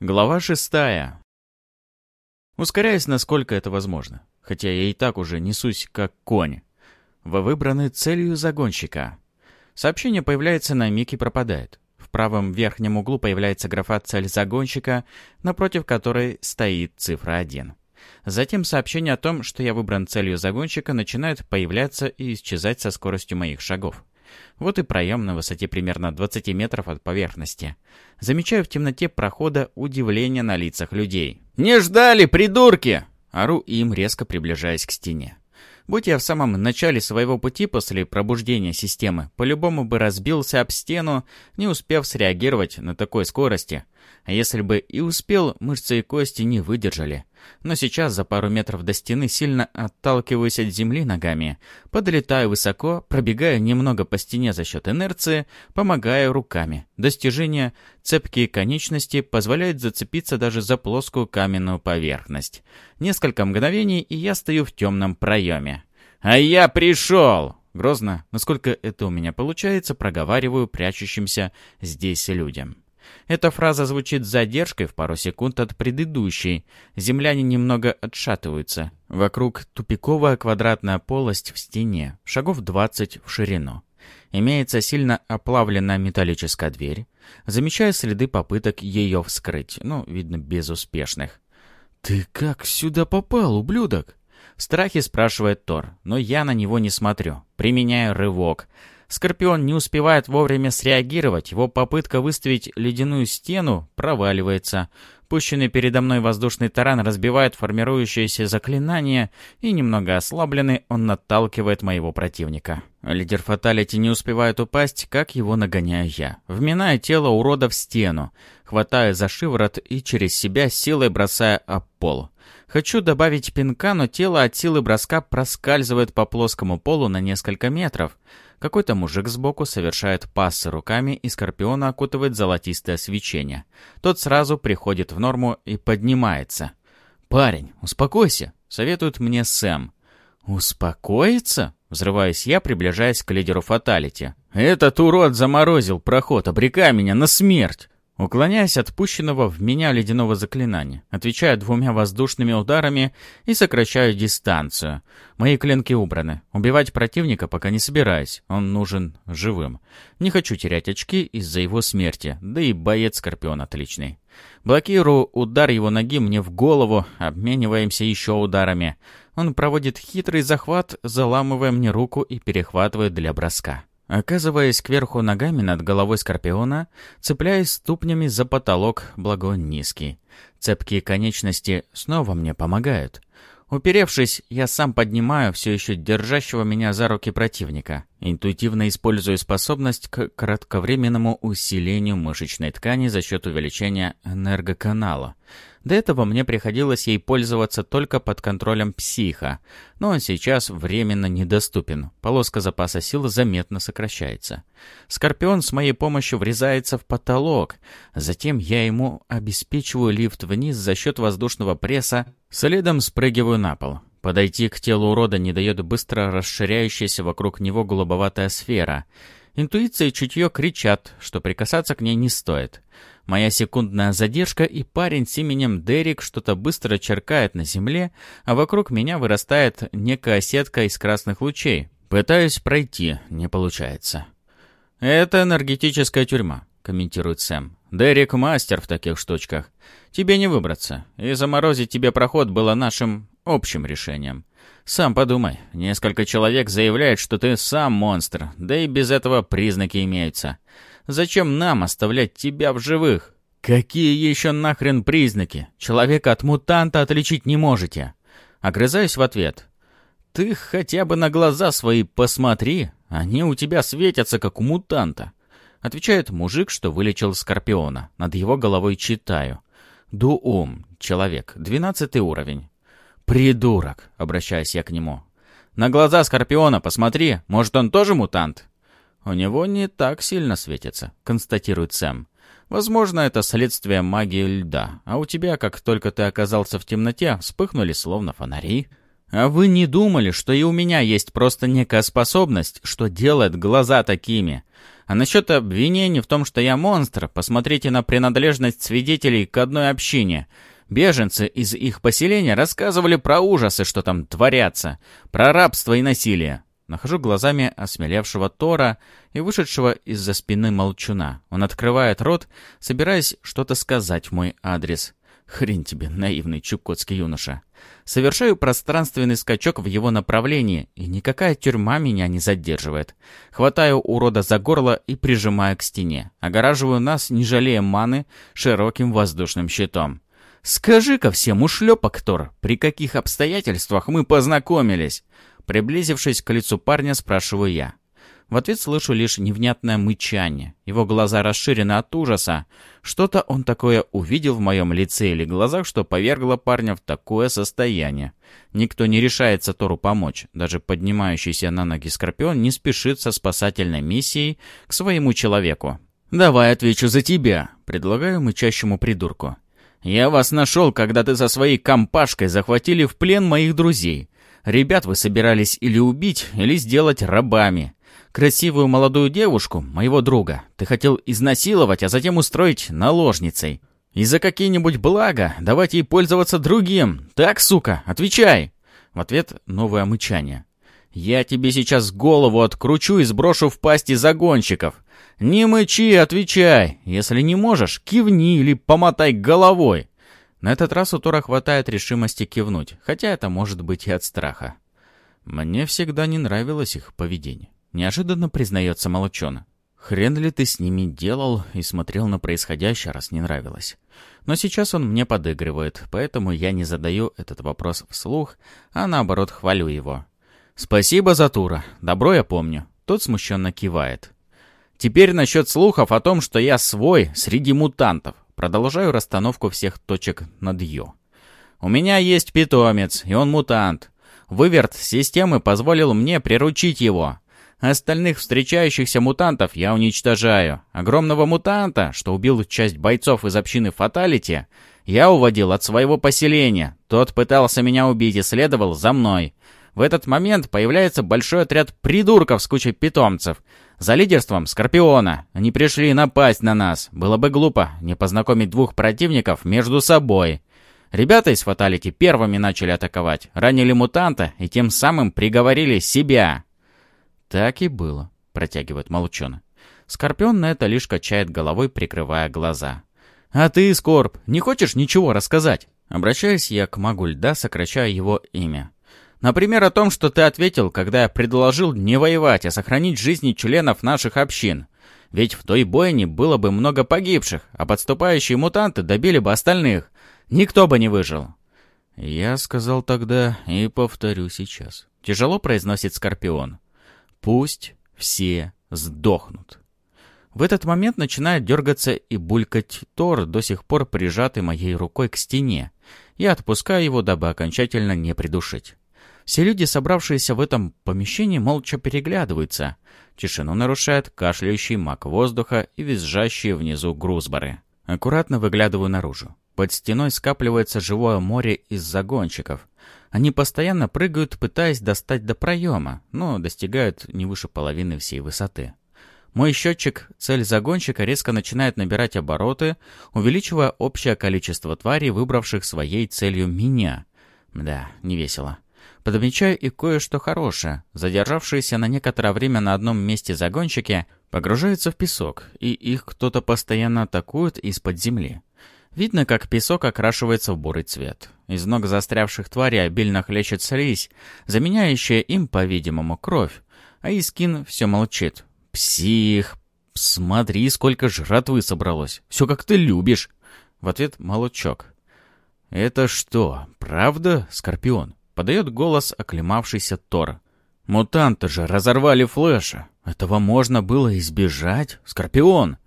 Глава шестая. Ускоряясь, насколько это возможно, хотя я и так уже несусь как конь. Вы выбраны целью загонщика. Сообщение появляется на миг и пропадает. В правом верхнем углу появляется графа «Цель загонщика», напротив которой стоит цифра 1. Затем сообщение о том, что я выбран целью загонщика, начинает появляться и исчезать со скоростью моих шагов. Вот и проем на высоте примерно 20 метров от поверхности. Замечаю в темноте прохода удивление на лицах людей. «Не ждали, придурки!» Ору им, резко приближаясь к стене. Будь я в самом начале своего пути после пробуждения системы, по-любому бы разбился об стену, не успев среагировать на такой скорости. А если бы и успел, мышцы и кости не выдержали. Но сейчас за пару метров до стены сильно отталкиваюсь от земли ногами, подлетаю высоко, пробегаю немного по стене за счет инерции, помогаю руками. Достижение цепкие конечности позволяют зацепиться даже за плоскую каменную поверхность. Несколько мгновений, и я стою в темном проеме. «А я пришел!» Грозно, насколько это у меня получается, проговариваю прячущимся здесь людям. Эта фраза звучит с задержкой в пару секунд от предыдущей. Земляне немного отшатываются. Вокруг тупиковая квадратная полость в стене, шагов 20 в ширину. Имеется сильно оплавленная металлическая дверь. Замечаю следы попыток ее вскрыть, ну, видно, безуспешных. «Ты как сюда попал, ублюдок?» В страхе спрашивает Тор, но я на него не смотрю. Применяю рывок. Скорпион не успевает вовремя среагировать, его попытка выставить ледяную стену проваливается. Пущенный передо мной воздушный таран разбивает формирующееся заклинание, и немного ослабленный он наталкивает моего противника. Лидер Фаталити не успевает упасть, как его нагоняю я. Вминая тело урода в стену, хватая за шиворот и через себя силой бросая об пол. Хочу добавить пинка, но тело от силы броска проскальзывает по плоскому полу на несколько метров. Какой-то мужик сбоку совершает пассы руками, и Скорпиона окутывает золотистое свечение. Тот сразу приходит в норму и поднимается. «Парень, успокойся», — советует мне Сэм. «Успокоиться?» — взрываюсь я, приближаясь к лидеру Фаталити. «Этот урод заморозил проход, обрекая меня на смерть!» Уклоняясь от пущенного в меня ледяного заклинания, отвечаю двумя воздушными ударами и сокращаю дистанцию. Мои клинки убраны. Убивать противника пока не собираюсь, он нужен живым. Не хочу терять очки из-за его смерти, да и боец Скорпион отличный. Блокирую удар его ноги мне в голову, обмениваемся еще ударами. Он проводит хитрый захват, заламывая мне руку и перехватывает для броска. Оказываясь кверху ногами над головой Скорпиона, цепляясь ступнями за потолок, благо низкий. Цепкие конечности снова мне помогают. Уперевшись, я сам поднимаю все еще держащего меня за руки противника, интуитивно используя способность к кратковременному усилению мышечной ткани за счет увеличения энергоканала. До этого мне приходилось ей пользоваться только под контролем психа, но он сейчас временно недоступен. Полоска запаса сил заметно сокращается. Скорпион с моей помощью врезается в потолок. Затем я ему обеспечиваю лифт вниз за счет воздушного пресса, следом спрыгиваю на пол. Подойти к телу урода не дает быстро расширяющаяся вокруг него голубоватая сфера. Интуиция и чутье кричат, что прикасаться к ней не стоит. Моя секундная задержка, и парень с именем Дерек что-то быстро черкает на земле, а вокруг меня вырастает некая сетка из красных лучей. Пытаюсь пройти, не получается. «Это энергетическая тюрьма», — комментирует Сэм. «Дерек мастер в таких штучках. Тебе не выбраться, и заморозить тебе проход было нашим общим решением. Сам подумай, несколько человек заявляют, что ты сам монстр, да и без этого признаки имеются. Зачем нам оставлять тебя в живых? Какие еще нахрен признаки? Человека от мутанта отличить не можете. Огрызаюсь в ответ. Ты хотя бы на глаза свои посмотри, они у тебя светятся, как у мутанта. Отвечает мужик, что вылечил Скорпиона. Над его головой читаю. Дуум, человек, двенадцатый уровень. «Придурок!» — обращаюсь я к нему. «На глаза Скорпиона посмотри, может, он тоже мутант?» «У него не так сильно светится», — констатирует Сэм. «Возможно, это следствие магии льда, а у тебя, как только ты оказался в темноте, вспыхнули словно фонари». «А вы не думали, что и у меня есть просто некая способность, что делает глаза такими? А насчет обвинений в том, что я монстр, посмотрите на принадлежность свидетелей к одной общине. Беженцы из их поселения рассказывали про ужасы, что там творятся, про рабство и насилие. Нахожу глазами осмелевшего Тора и вышедшего из-за спины молчуна. Он открывает рот, собираясь что-то сказать в мой адрес. Хрень тебе, наивный чукотский юноша. Совершаю пространственный скачок в его направлении, и никакая тюрьма меня не задерживает. Хватаю урода за горло и прижимаю к стене. Огораживаю нас, не жалея маны, широким воздушным щитом. «Скажи-ка всем, ушлепок Тор, при каких обстоятельствах мы познакомились?» Приблизившись к лицу парня, спрашиваю я. В ответ слышу лишь невнятное мычание. Его глаза расширены от ужаса. Что-то он такое увидел в моем лице или глазах, что повергло парня в такое состояние. Никто не решается Тору помочь. Даже поднимающийся на ноги Скорпион не спешит со спасательной миссией к своему человеку. «Давай отвечу за тебя», — предлагаю мычащему придурку. «Я вас нашел, когда ты со своей компашкой захватили в плен моих друзей. Ребят вы собирались или убить, или сделать рабами. Красивую молодую девушку, моего друга, ты хотел изнасиловать, а затем устроить наложницей. И за какие-нибудь блага давать ей пользоваться другим. Так, сука, отвечай!» В ответ новое мычание. «Я тебе сейчас голову откручу и сброшу в пасти загонщиков. Не мычи, отвечай. Если не можешь, кивни или помотай головой. На этот раз у Тора хватает решимости кивнуть, хотя это может быть и от страха. Мне всегда не нравилось их поведение. Неожиданно признается Молчон. Хрен ли ты с ними делал и смотрел на происходящее, раз не нравилось. Но сейчас он мне подыгрывает, поэтому я не задаю этот вопрос вслух, а наоборот хвалю его. «Спасибо за Тура. Добро я помню». Тот смущенно кивает. «Теперь насчет слухов о том, что я свой среди мутантов. Продолжаю расстановку всех точек над «ё». «У меня есть питомец, и он мутант. Выверт системы позволил мне приручить его. Остальных встречающихся мутантов я уничтожаю. Огромного мутанта, что убил часть бойцов из общины Фаталити, я уводил от своего поселения. Тот пытался меня убить и следовал за мной. В этот момент появляется большой отряд придурков с кучей питомцев — за лидерством Скорпиона. Они пришли напасть на нас. Было бы глупо не познакомить двух противников между собой. Ребята из Фаталити первыми начали атаковать, ранили мутанта и тем самым приговорили себя. Так и было, протягивает Молчона. Скорпион на это лишь качает головой, прикрывая глаза. «А ты, Скорп, не хочешь ничего рассказать?» Обращаюсь я к магу льда, сокращая его имя. Например, о том, что ты ответил, когда я предложил не воевать, а сохранить жизни членов наших общин. Ведь в той бойне было бы много погибших, а подступающие мутанты добили бы остальных. Никто бы не выжил. Я сказал тогда и повторю сейчас. Тяжело произносит Скорпион. Пусть все сдохнут. В этот момент начинает дергаться и булькать Тор, до сих пор прижатый моей рукой к стене. Я отпускаю его, дабы окончательно не придушить. Все люди, собравшиеся в этом помещении, молча переглядываются. Тишину нарушает кашляющий мак воздуха и визжащие внизу грузборы. Аккуратно выглядываю наружу. Под стеной скапливается живое море из загонщиков. Они постоянно прыгают, пытаясь достать до проема, но достигают не выше половины всей высоты. Мой счетчик «Цель загонщика» резко начинает набирать обороты, увеличивая общее количество тварей, выбравших своей целью меня. Да, не весело. Подмечаю и кое-что хорошее. Задержавшиеся на некоторое время на одном месте загонщики погружаются в песок, и их кто-то постоянно атакует из-под земли. Видно, как песок окрашивается в бурый цвет. Из ног застрявших тварей обильно хлещет слизь, заменяющая им, по-видимому, кровь. А Искин все молчит. «Псих! Смотри, сколько жратвы собралось! Все как ты любишь!» В ответ молчок. «Это что, правда, Скорпион?» Подает голос оклемавшийся Тор. «Мутанты же разорвали Флэша. Этого можно было избежать, Скорпион.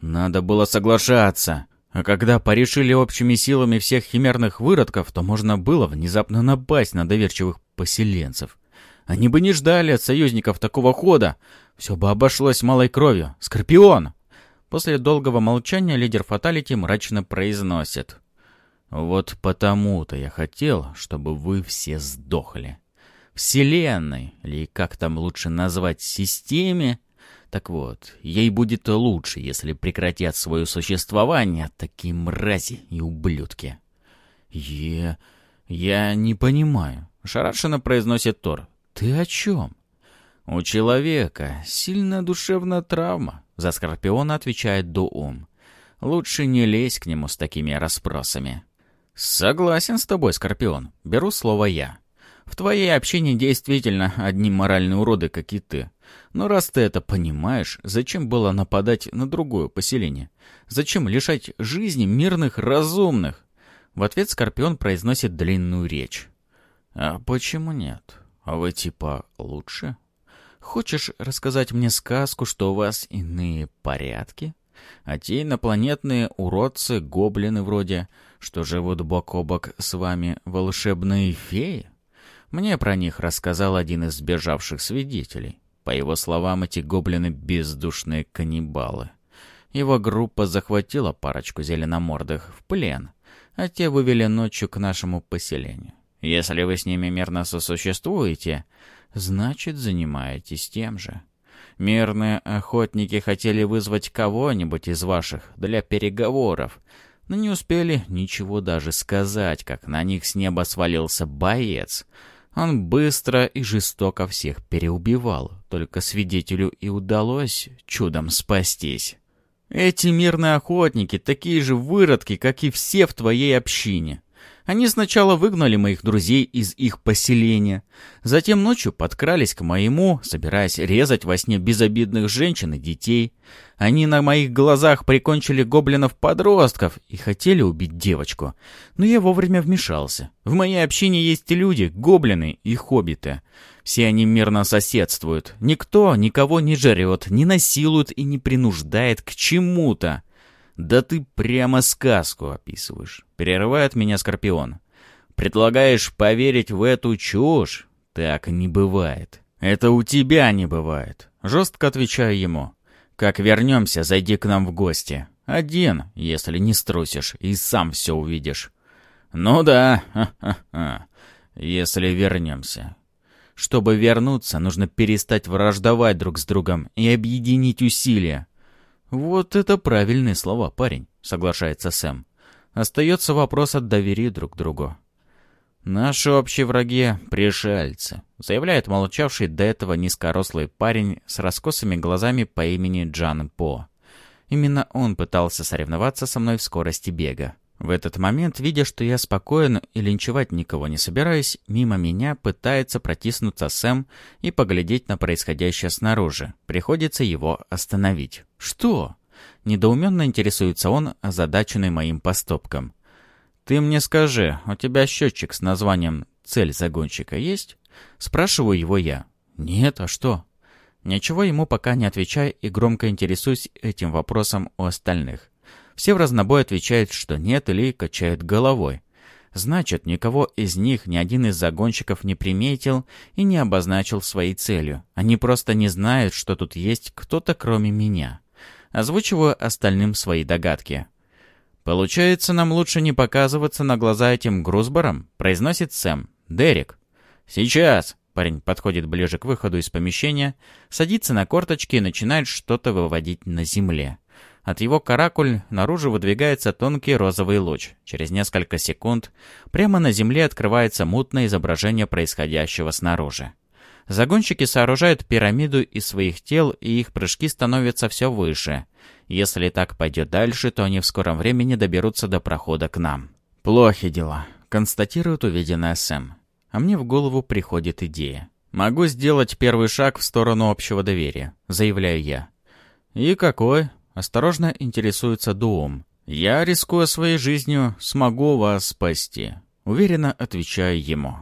Надо было соглашаться. А когда порешили общими силами всех химерных выродков, то можно было внезапно напасть на доверчивых поселенцев. Они бы не ждали от союзников такого хода. Все бы обошлось малой кровью. Скорпион!» После долгого молчания лидер Фаталити мрачно произносит. Вот потому-то я хотел, чтобы вы все сдохли. Вселенной, или как там лучше назвать, системе, Так вот, ей будет лучше, если прекратят свое существование такие мрази и ублюдки. «Я... я не понимаю», — шарашенно произносит Тор. «Ты о чем?» «У человека сильная душевная травма», — за Скорпиона отвечает Дуум. «Лучше не лезь к нему с такими расспросами». «Согласен с тобой, Скорпион. Беру слово «я». В твоей общине действительно одни моральные уроды, как и ты. Но раз ты это понимаешь, зачем было нападать на другое поселение? Зачем лишать жизни мирных разумных? В ответ Скорпион произносит длинную речь. «А почему нет? А вы типа лучше? Хочешь рассказать мне сказку, что у вас иные порядки? А те инопланетные уродцы, гоблины вроде, что живут бок о бок с вами, волшебные феи?» Мне про них рассказал один из сбежавших свидетелей. По его словам, эти гоблины — бездушные каннибалы. Его группа захватила парочку зеленомордых в плен, а те вывели ночью к нашему поселению. Если вы с ними мирно сосуществуете, значит, занимаетесь тем же. Мирные охотники хотели вызвать кого-нибудь из ваших для переговоров, но не успели ничего даже сказать, как на них с неба свалился боец — он быстро и жестоко всех переубивал, только свидетелю и удалось чудом спастись. Эти мирные охотники такие же выродки, как и все в твоей общине. Они сначала выгнали моих друзей из их поселения, затем ночью подкрались к моему, собираясь резать во сне безобидных женщин и детей. Они на моих глазах прикончили гоблинов-подростков и хотели убить девочку. Но я вовремя вмешался. В моей общине есть люди, гоблины и хоббиты. Все они мирно соседствуют. Никто никого не жрет, не насилует и не принуждает к чему-то. «Да ты прямо сказку описываешь», — перерывает меня Скорпион. «Предлагаешь поверить в эту чушь? Так не бывает. Это у тебя не бывает», — жестко отвечаю ему. «Как вернемся, зайди к нам в гости. Один, если не струсишь, и сам все увидишь». «Ну да, ха-ха-ха, если вернемся». Чтобы вернуться, нужно перестать враждовать друг с другом и объединить усилия. «Вот это правильные слова, парень», — соглашается Сэм. Остается вопрос от доверия друг другу. «Наши общие враги — пришельцы», — заявляет молчавший до этого низкорослый парень с раскосыми глазами по имени Джан По. Именно он пытался соревноваться со мной в скорости бега. В этот момент, видя, что я спокоен и линчевать никого не собираюсь, мимо меня пытается протиснуться Сэм и поглядеть на происходящее снаружи. Приходится его остановить. «Что?» Недоуменно интересуется он, озадаченный моим поступком. «Ты мне скажи, у тебя счетчик с названием «Цель загонщика» есть?» Спрашиваю его я. «Нет, а что?» Ничего ему пока не отвечай и громко интересуюсь этим вопросом у остальных. Все в разнобой отвечают, что нет, или качают головой. Значит, никого из них ни один из загонщиков не приметил и не обозначил своей целью. Они просто не знают, что тут есть кто-то кроме меня. Озвучиваю остальным свои догадки. «Получается, нам лучше не показываться на глаза этим грузборам», — произносит Сэм. «Дерек». «Сейчас!» — парень подходит ближе к выходу из помещения, садится на корточки и начинает что-то выводить на земле. От его каракуль наружу выдвигается тонкий розовый луч. Через несколько секунд прямо на земле открывается мутное изображение происходящего снаружи. Загонщики сооружают пирамиду из своих тел, и их прыжки становятся все выше. Если так пойдет дальше, то они в скором времени доберутся до прохода к нам. «Плохи дела», — констатирует увиденное Сэм. А мне в голову приходит идея. «Могу сделать первый шаг в сторону общего доверия», — заявляю я. «И какой?» Осторожно интересуется Дуом. «Я, рискуя своей жизнью, смогу вас спасти», — уверенно отвечаю ему.